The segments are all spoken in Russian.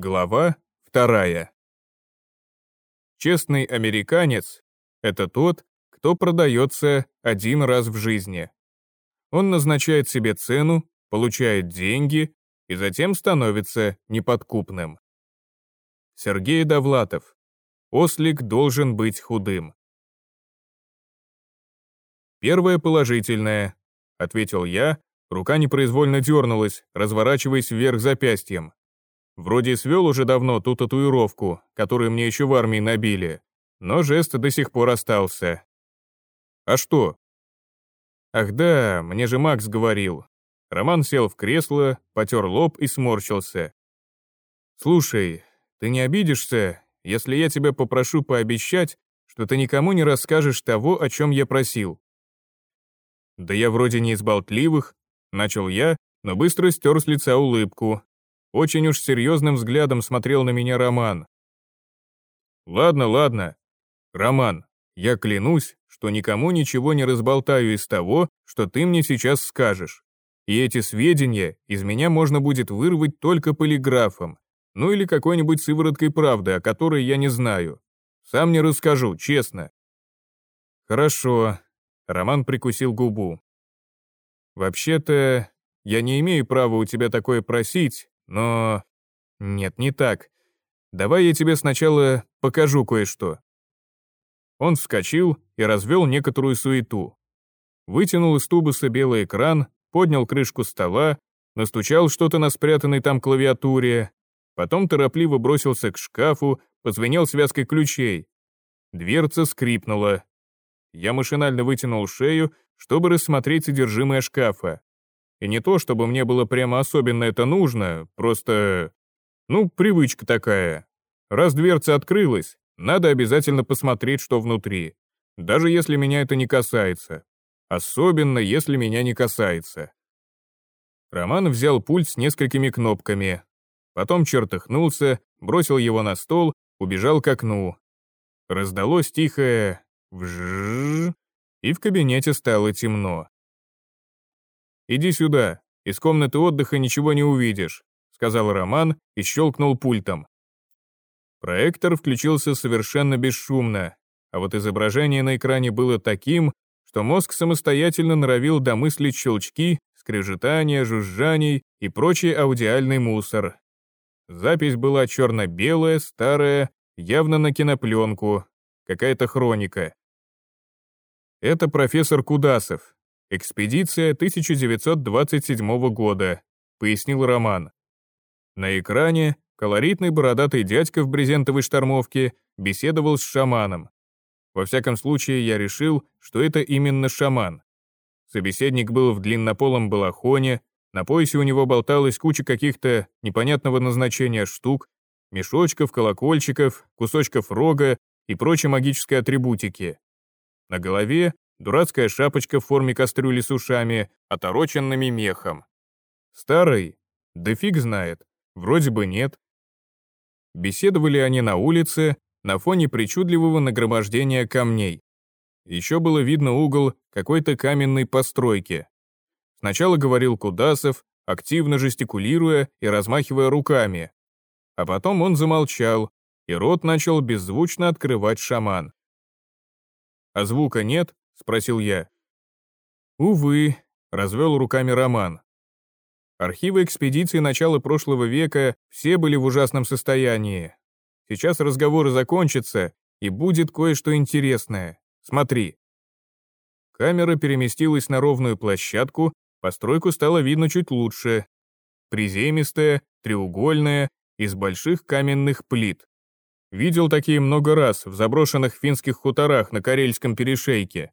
Глава вторая. Честный американец — это тот, кто продается один раз в жизни. Он назначает себе цену, получает деньги и затем становится неподкупным. Сергей Довлатов. Ослик должен быть худым. Первое положительное, ответил я, рука непроизвольно дернулась, разворачиваясь вверх запястьем. Вроде свел уже давно ту татуировку, которую мне еще в армии набили, но жест до сих пор остался. А что? Ах да, мне же Макс говорил. Роман сел в кресло, потер лоб и сморщился. «Слушай, ты не обидишься, если я тебя попрошу пообещать, что ты никому не расскажешь того, о чем я просил?» «Да я вроде не из болтливых», — начал я, но быстро стер с лица улыбку, очень уж серьезным взглядом смотрел на меня Роман. «Ладно, ладно. Роман, я клянусь, что никому ничего не разболтаю из того, что ты мне сейчас скажешь. И эти сведения из меня можно будет вырвать только полиграфом, ну или какой-нибудь сывороткой правды, о которой я не знаю. Сам не расскажу, честно». «Хорошо», — Роман прикусил губу. «Вообще-то, я не имею права у тебя такое просить, но... Нет, не так. Давай я тебе сначала покажу кое-что. Он вскочил и развел некоторую суету. Вытянул из тубуса белый экран, поднял крышку стола, настучал что-то на спрятанной там клавиатуре, потом торопливо бросился к шкафу, позвенел связкой ключей. Дверца скрипнула. Я машинально вытянул шею, чтобы рассмотреть содержимое шкафа. И не то, чтобы мне было прямо особенно это нужно, просто... Ну, привычка такая. Раз дверца открылась, надо обязательно посмотреть, что внутри. Даже если меня это не касается. Особенно, если меня не касается. Роман взял пульт с несколькими кнопками. Потом чертыхнулся, бросил его на стол, убежал к окну. Раздалось тихое «вжжж», и в кабинете стало темно. «Иди сюда, из комнаты отдыха ничего не увидишь», сказал Роман и щелкнул пультом. Проектор включился совершенно бесшумно, а вот изображение на экране было таким, что мозг самостоятельно норовил домыслить щелчки, скрежетания, жужжаний и прочий аудиальный мусор. Запись была черно-белая, старая, явно на кинопленку, какая-то хроника. Это профессор Кудасов, «Экспедиция 1927 года», — пояснил Роман. На экране колоритный бородатый дядька в брезентовой штормовке беседовал с шаманом. Во всяком случае, я решил, что это именно шаман. Собеседник был в длиннополом балахоне, на поясе у него болталась куча каких-то непонятного назначения штук, мешочков, колокольчиков, кусочков рога и прочей магической атрибутики. На голове дурацкая шапочка в форме кастрюли с ушами, отороченными мехом. Старый? Да фиг знает. Вроде бы нет. Беседовали они на улице, на фоне причудливого нагромождения камней. Еще было видно угол какой-то каменной постройки. Сначала говорил Кудасов, активно жестикулируя и размахивая руками. А потом он замолчал, и рот начал беззвучно открывать шаман. А звука нет, — спросил я. «Увы», — развел руками Роман. Архивы экспедиции начала прошлого века все были в ужасном состоянии. Сейчас разговоры закончатся, и будет кое-что интересное. Смотри. Камера переместилась на ровную площадку, постройку стало видно чуть лучше. Приземистая, треугольная, из больших каменных плит. Видел такие много раз в заброшенных финских хуторах на Карельском перешейке.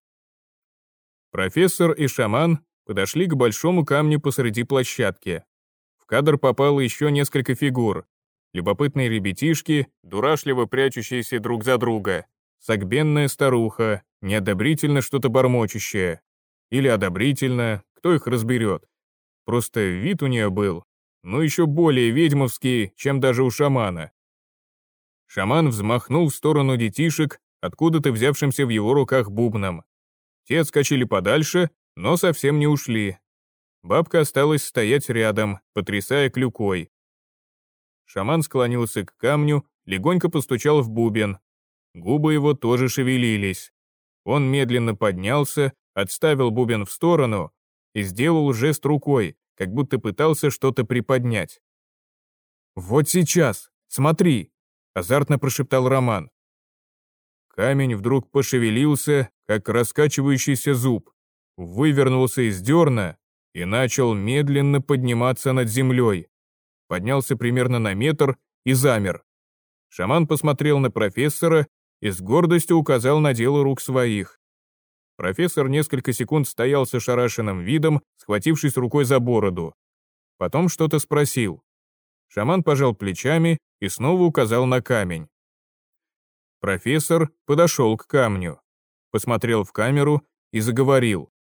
Профессор и шаман подошли к большому камню посреди площадки. В кадр попало еще несколько фигур. Любопытные ребятишки, дурашливо прячущиеся друг за друга. Согбенная старуха, неодобрительно что-то бормочущее. Или одобрительно, кто их разберет. Просто вид у нее был, ну еще более ведьмовский, чем даже у шамана. Шаман взмахнул в сторону детишек, откуда-то взявшимся в его руках бубном. Те отскочили подальше, но совсем не ушли. Бабка осталась стоять рядом, потрясая клюкой. шаман склонился к камню, легонько постучал в бубен. Губы его тоже шевелились. Он медленно поднялся, отставил бубен в сторону и сделал жест рукой, как будто пытался что-то приподнять. «Вот сейчас, смотри!» — азартно прошептал Роман. Камень вдруг пошевелился, как раскачивающийся зуб, вывернулся из дерна и начал медленно подниматься над землей. Поднялся примерно на метр и замер. Шаман посмотрел на профессора и с гордостью указал на дело рук своих. Профессор несколько секунд стоял с ошарашенным видом, схватившись рукой за бороду. Потом что-то спросил. Шаман пожал плечами и снова указал на камень. Профессор подошел к камню, посмотрел в камеру и заговорил.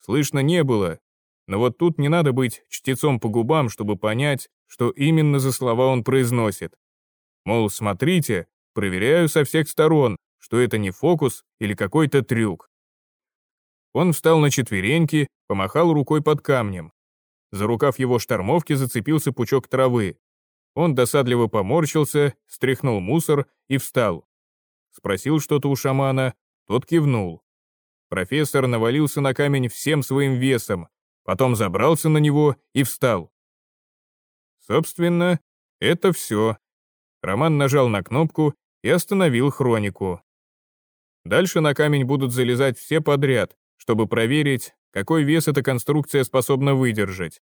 Слышно не было, но вот тут не надо быть чтецом по губам, чтобы понять, что именно за слова он произносит. Мол, смотрите, проверяю со всех сторон, что это не фокус или какой-то трюк. Он встал на четвереньки, помахал рукой под камнем. За рукав его штормовки зацепился пучок травы. Он досадливо поморщился, стряхнул мусор и встал. Спросил что-то у шамана, тот кивнул. Профессор навалился на камень всем своим весом, потом забрался на него и встал. Собственно, это все. Роман нажал на кнопку и остановил хронику. Дальше на камень будут залезать все подряд, чтобы проверить, какой вес эта конструкция способна выдержать.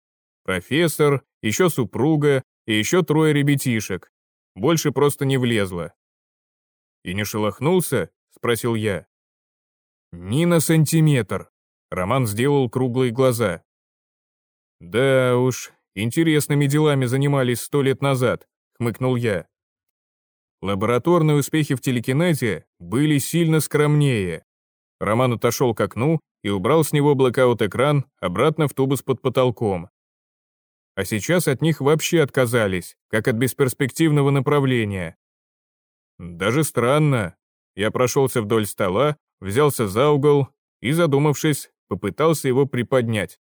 Профессор, еще супруга и еще трое ребятишек. Больше просто не влезло. «И не шелохнулся?» — спросил я. «Ни на сантиметр». Роман сделал круглые глаза. «Да уж, интересными делами занимались сто лет назад», — хмыкнул я. Лабораторные успехи в телекинезе были сильно скромнее. Роман отошел к окну и убрал с него блокаут-экран обратно в тубус под потолком. А сейчас от них вообще отказались, как от бесперспективного направления. Даже странно. Я прошелся вдоль стола, взялся за угол и, задумавшись, попытался его приподнять.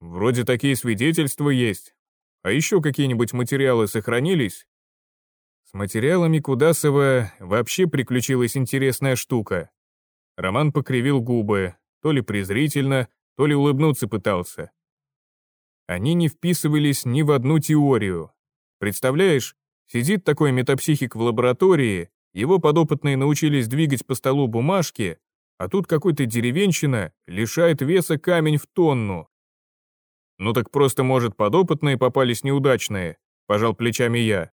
Вроде такие свидетельства есть. А еще какие-нибудь материалы сохранились? С материалами Кудасова вообще приключилась интересная штука. Роман покривил губы, то ли презрительно, то ли улыбнуться пытался. Они не вписывались ни в одну теорию. Представляешь, сидит такой метапсихик в лаборатории, его подопытные научились двигать по столу бумажки, а тут какой-то деревенщина лишает веса камень в тонну. Ну так просто, может, подопытные попались неудачные, пожал плечами я.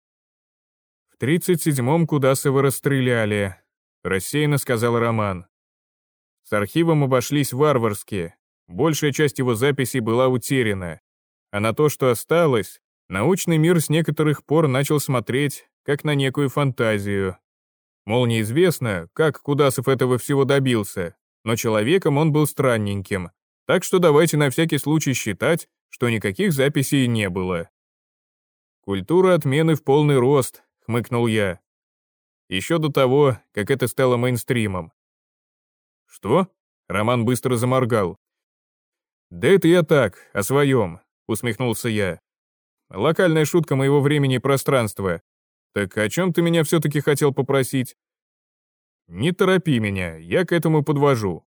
В 37-м Кудасова расстреляли, рассеянно сказал Роман. С архивом обошлись варварски, большая часть его записей была утеряна. А на то, что осталось, научный мир с некоторых пор начал смотреть, как на некую фантазию. Мол, неизвестно, как Кудасов этого всего добился, но человеком он был странненьким, так что давайте на всякий случай считать, что никаких записей не было. «Культура отмены в полный рост», — хмыкнул я. Еще до того, как это стало мейнстримом. «Что?» — Роман быстро заморгал. «Да это я так, о своем», — усмехнулся я. «Локальная шутка моего времени и пространства. Так о чем ты меня все-таки хотел попросить?» «Не торопи меня, я к этому подвожу».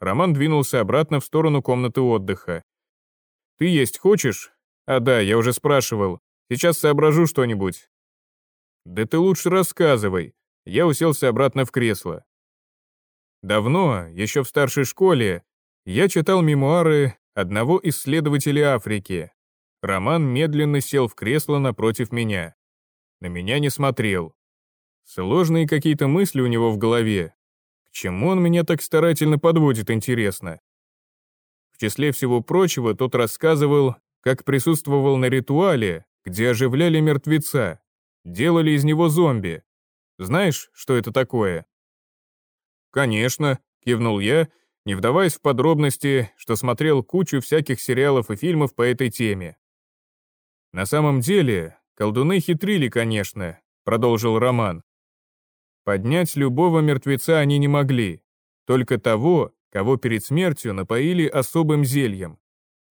Роман двинулся обратно в сторону комнаты отдыха. «Ты есть хочешь?» «А да, я уже спрашивал. Сейчас соображу что-нибудь». «Да ты лучше рассказывай». Я уселся обратно в кресло. Давно, еще в старшей школе, я читал мемуары одного исследователя Африки. Роман медленно сел в кресло напротив меня. На меня не смотрел. Сложные какие-то мысли у него в голове. К чему он меня так старательно подводит, интересно? В числе всего прочего, тот рассказывал, как присутствовал на ритуале, где оживляли мертвеца, делали из него зомби. Знаешь, что это такое? «Конечно», — кивнул я, не вдаваясь в подробности, что смотрел кучу всяких сериалов и фильмов по этой теме. «На самом деле, колдуны хитрили, конечно», — продолжил Роман. «Поднять любого мертвеца они не могли, только того, кого перед смертью напоили особым зельем.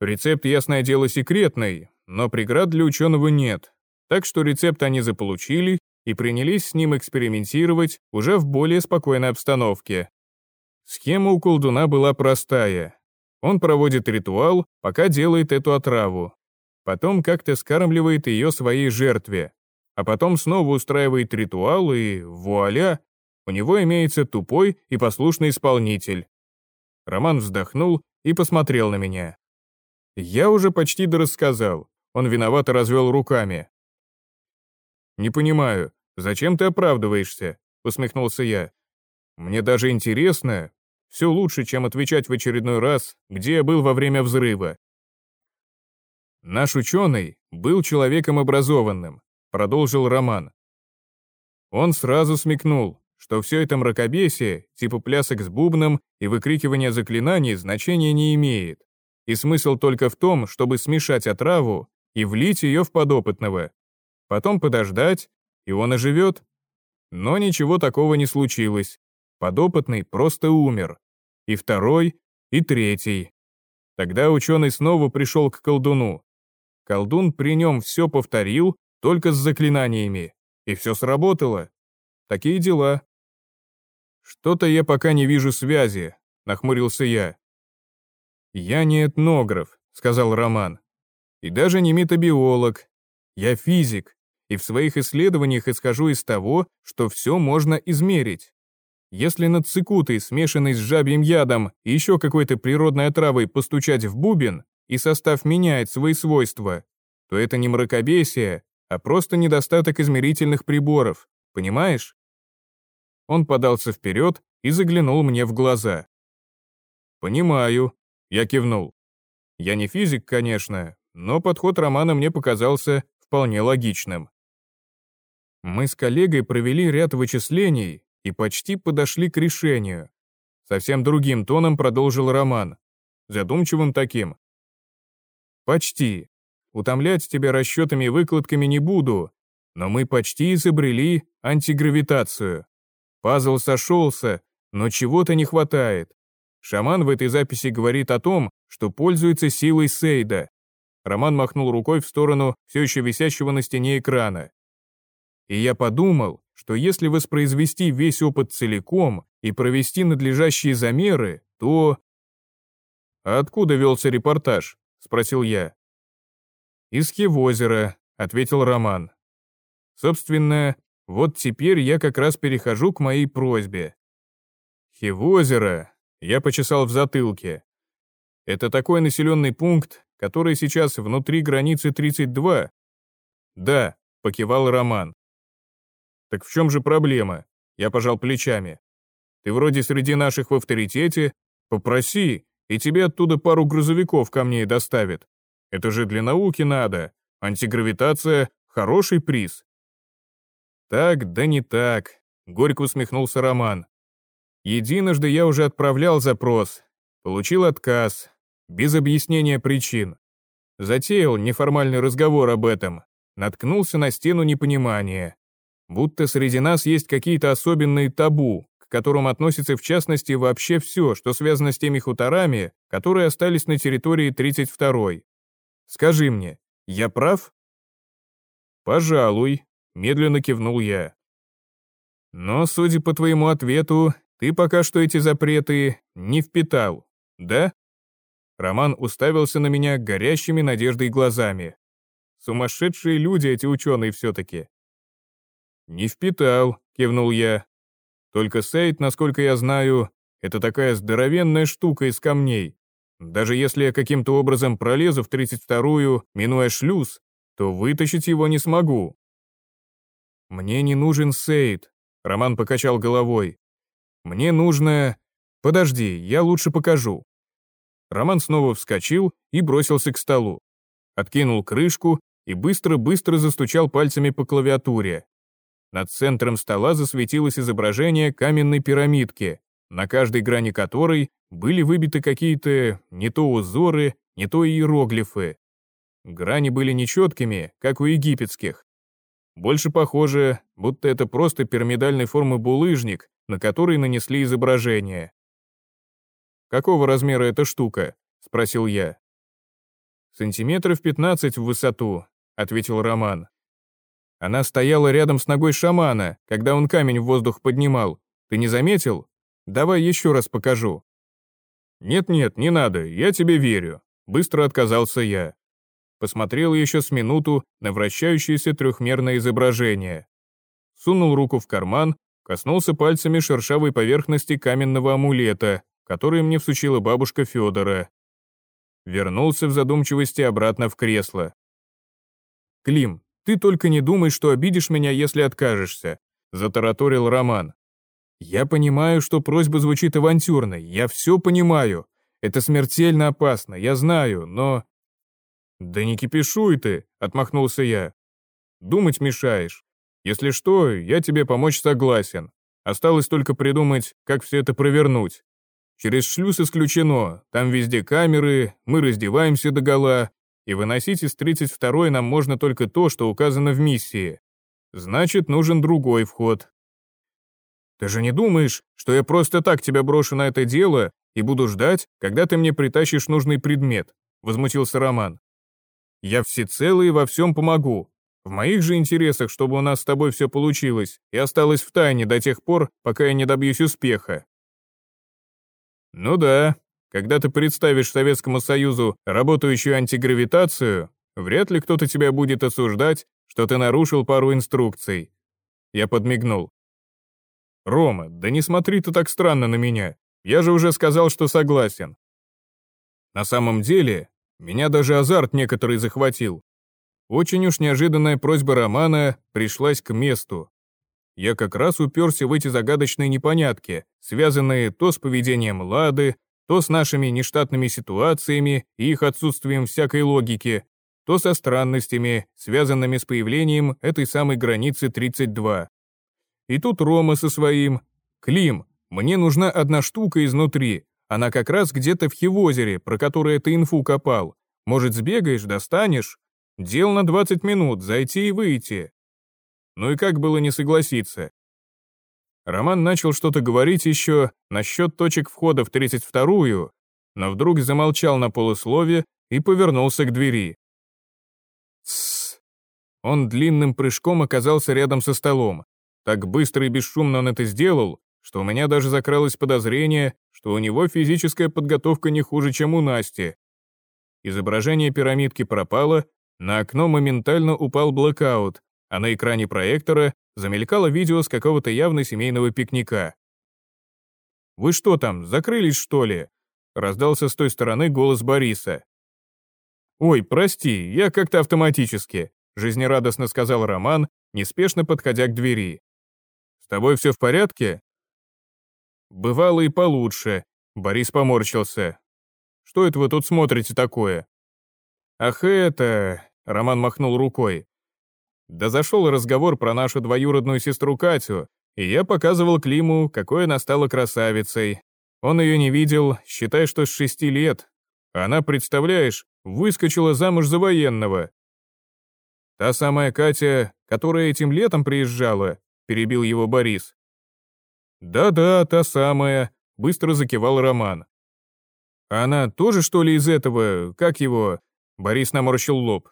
Рецепт, ясное дело, секретный, но преград для ученого нет. Так что рецепт они заполучили и принялись с ним экспериментировать уже в более спокойной обстановке. Схема у колдуна была простая. Он проводит ритуал, пока делает эту отраву. Потом как-то скармливает ее своей жертве. А потом снова устраивает ритуал, и вуаля, у него имеется тупой и послушный исполнитель. Роман вздохнул и посмотрел на меня. Я уже почти дорассказал. Он виновато развел руками. «Не понимаю, зачем ты оправдываешься?» — усмехнулся я. «Мне даже интересно. Все лучше, чем отвечать в очередной раз, где я был во время взрыва». «Наш ученый был человеком образованным», — продолжил Роман. Он сразу смекнул, что все это мракобесие, типа плясок с бубном и выкрикивание заклинаний, значения не имеет. И смысл только в том, чтобы смешать отраву и влить ее в подопытного. Потом подождать, и он оживет. Но ничего такого не случилось. Подопытный просто умер. И второй, и третий. Тогда ученый снова пришел к колдуну. Колдун при нем все повторил, только с заклинаниями. И все сработало. Такие дела. «Что-то я пока не вижу связи», — нахмурился я. «Я не этнограф», — сказал Роман. «И даже не метабиолог. Я физик, и в своих исследованиях исхожу из того, что все можно измерить. Если над цикутой, смешанной с жабьим ядом и еще какой-то природной отравой постучать в бубен, и состав меняет свои свойства, то это не мракобесие, а просто недостаток измерительных приборов, понимаешь? Он подался вперед и заглянул мне в глаза. «Понимаю», — я кивнул. «Я не физик, конечно, но подход Романа мне показался вполне логичным». Мы с коллегой провели ряд вычислений и почти подошли к решению. Совсем другим тоном продолжил Роман. Задумчивым таким. «Почти. Утомлять тебя расчетами и выкладками не буду, но мы почти изобрели антигравитацию. Пазл сошелся, но чего-то не хватает. Шаман в этой записи говорит о том, что пользуется силой Сейда. Роман махнул рукой в сторону все еще висящего на стене экрана. И я подумал, что если воспроизвести весь опыт целиком и провести надлежащие замеры, то... «А откуда велся репортаж?» — спросил я. «Из Хевозера», — ответил Роман. Собственно, вот теперь я как раз перехожу к моей просьбе. Хивозеро, я почесал в затылке. Это такой населенный пункт, который сейчас внутри границы 32. Да, покивал Роман. Так в чем же проблема? Я пожал плечами. Ты вроде среди наших в авторитете, попроси, и тебе оттуда пару грузовиков ко мне доставят. Это же для науки надо. Антигравитация — хороший приз. «Так, да не так», — горько усмехнулся Роман. «Единожды я уже отправлял запрос, получил отказ, без объяснения причин. Затеял неформальный разговор об этом, наткнулся на стену непонимания. Будто среди нас есть какие-то особенные табу, к которым относится в частности вообще все, что связано с теми хуторами, которые остались на территории 32-й. Скажи мне, я прав?» «Пожалуй», Медленно кивнул я. Но, судя по твоему ответу, ты пока что эти запреты не впитал, да? Роман уставился на меня горящими надеждой глазами. Сумасшедшие люди эти ученые все-таки. «Не впитал», — кивнул я. «Только сейт, насколько я знаю, это такая здоровенная штука из камней. Даже если я каким-то образом пролезу в 32-ю, минуя шлюз, то вытащить его не смогу. «Мне не нужен Сейд», — Роман покачал головой. «Мне нужно... Подожди, я лучше покажу». Роман снова вскочил и бросился к столу. Откинул крышку и быстро-быстро застучал пальцами по клавиатуре. Над центром стола засветилось изображение каменной пирамидки, на каждой грани которой были выбиты какие-то не то узоры, не то иероглифы. Грани были нечеткими, как у египетских, больше похоже, будто это просто пирамидальной формы булыжник, на который нанесли изображение. «Какого размера эта штука?» — спросил я. «Сантиметров 15 в высоту», — ответил Роман. Она стояла рядом с ногой шамана, когда он камень в воздух поднимал. Ты не заметил? Давай еще раз покажу». «Нет-нет, не надо, я тебе верю», — быстро отказался я. Посмотрел еще с минуту на вращающееся трехмерное изображение. Сунул руку в карман, коснулся пальцами шершавой поверхности каменного амулета, который мне всучила бабушка Федора. Вернулся в задумчивости обратно в кресло. «Клим, ты только не думай, что обидишь меня, если откажешься», затараторил Роман. «Я понимаю, что просьба звучит авантюрной, я все понимаю. Это смертельно опасно, я знаю, но...» «Да не кипишуй ты», — отмахнулся я. «Думать мешаешь. Если что, я тебе помочь согласен. Осталось только придумать, как все это провернуть. Через шлюз исключено, там везде камеры, мы раздеваемся догола, и выносить из 32-й нам можно только то, что указано в миссии. Значит, нужен другой вход. Ты же не думаешь, что я просто так тебя брошу на это дело и буду ждать, когда ты мне притащишь нужный предмет?» — возмутился Роман. «Я всецело и во всем помогу. В моих же интересах, чтобы у нас с тобой все получилось и осталось в тайне до тех пор, пока я не добьюсь успеха». «Ну да, когда ты представишь Советскому Союзу работающую антигравитацию, вряд ли кто-то тебя будет осуждать, что ты нарушил пару инструкций». Я подмигнул. «Рома, да не смотри ты так странно на меня. Я же уже сказал, что согласен». На самом деле, меня даже азарт некоторый захватил. Очень уж неожиданная просьба Романа пришлась к месту. Я как раз уперся в эти загадочные непонятки, связанные то с поведением Лады, то с нашими нештатными ситуациями и их отсутствием всякой логики, то со странностями, связанными с появлением этой самой границы 32. И тут Рома со своим. «Клим, мне нужна одна штука изнутри. Она как раз где-то в Хивозере, про которое ты инфу копал. Может, сбегаешь, достанешь? Дел на 20 минут, зайти и выйти». Ну и как было не согласиться? Роман начал что-то говорить еще насчет точек входа в 32-ю, но вдруг замолчал на полуслове и повернулся к двери. Тссс. Он длинным прыжком оказался рядом со столом. Так быстро и бесшумно он это сделал, что у меня даже закралось подозрение, что у него физическая подготовка не хуже, чем у Насти. Изображение пирамидки пропало, на окно моментально упал блэкаут, а на экране проектора замелькало видео с какого-то явно семейного пикника. «Вы что там, закрылись, что ли?» раздался с той стороны голос Бориса. «Ой, прости, я как-то автоматически», жизнерадостно сказал Роман, неспешно подходя к двери тобой все в порядке?» «Бывало и получше», — Борис поморщился. «Что это вы тут смотрите такое?» «Ах это...» — Роман махнул рукой. «Да зашел разговор про нашу двоюродную сестру Катю, и я показывал Климу, какой она стала красавицей. Он ее не видел, считай, что с шести лет. Она, представляешь, выскочила замуж за военного. Та самая Катя, которая этим летом приезжала, перебил его Борис. «Да-да, та самая», — быстро закивал Роман. «Она тоже, что ли, из этого, как его?» Борис наморщил лоб.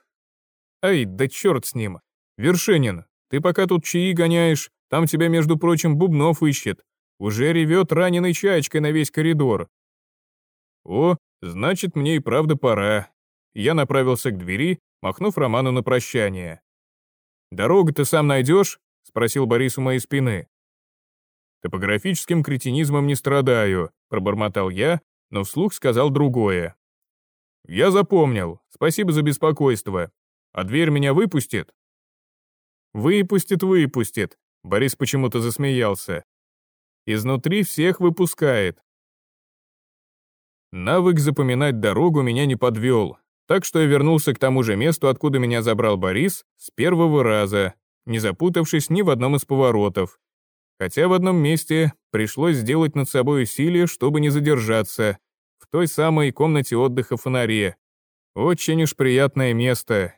«Ай, да черт с ним. Вершинин, ты пока тут чаи гоняешь, там тебя, между прочим, Бубнов ищет. Уже ревет раненой чаечкой на весь коридор». «О, значит, мне и правда пора». Я направился к двери, махнув Роману на прощание. «Дорогу ты сам найдешь?» — спросил Борис у моей спины. «Топографическим кретинизмом не страдаю», — пробормотал я, но вслух сказал другое. «Я запомнил. Спасибо за беспокойство. А дверь меня выпустит?» «Выпустит, выпустит», — Борис почему-то засмеялся. «Изнутри всех выпускает». Навык запоминать дорогу меня не подвел, так что я вернулся к тому же месту, откуда меня забрал Борис, с первого раза, не запутавшись ни в одном из поворотов. Хотя в одном месте пришлось сделать над собой усилие, чтобы не задержаться, в той самой комнате отдыха фонаре. Очень уж приятное место.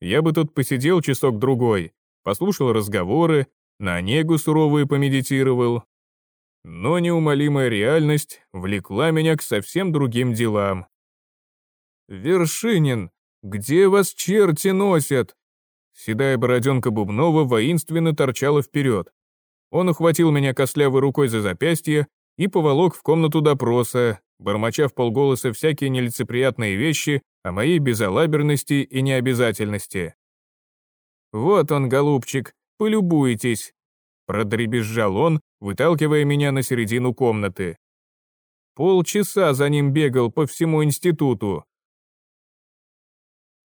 Я бы тут посидел часок-другой, послушал разговоры, на негу суровую помедитировал. Но неумолимая реальность влекла меня к совсем другим делам. «Вершинин, где вас черти носят?» Седая бороденка Бубнова воинственно торчала вперед. Он ухватил меня костлявой рукой за запястье и поволок в комнату допроса, бормоча в полголоса всякие нелицеприятные вещи о моей безалаберности и необязательности. «Вот он, голубчик, полюбуйтесь», — продребезжал он, выталкивая меня на середину комнаты. Полчаса за ним бегал по всему институту,